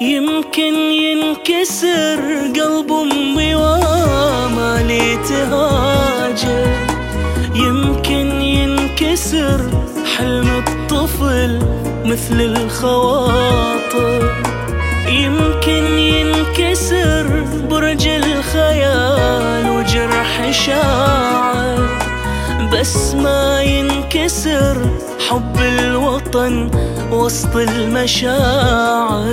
يمكن ينكسر قلب أمي وما لي تهاجر يمكن ينكسر حلم الطفل مثل الخواطر. يمكن ينكسر برج الخيال وجرح شاعر. بس ينكسر حب الوطن وسط المشاعر.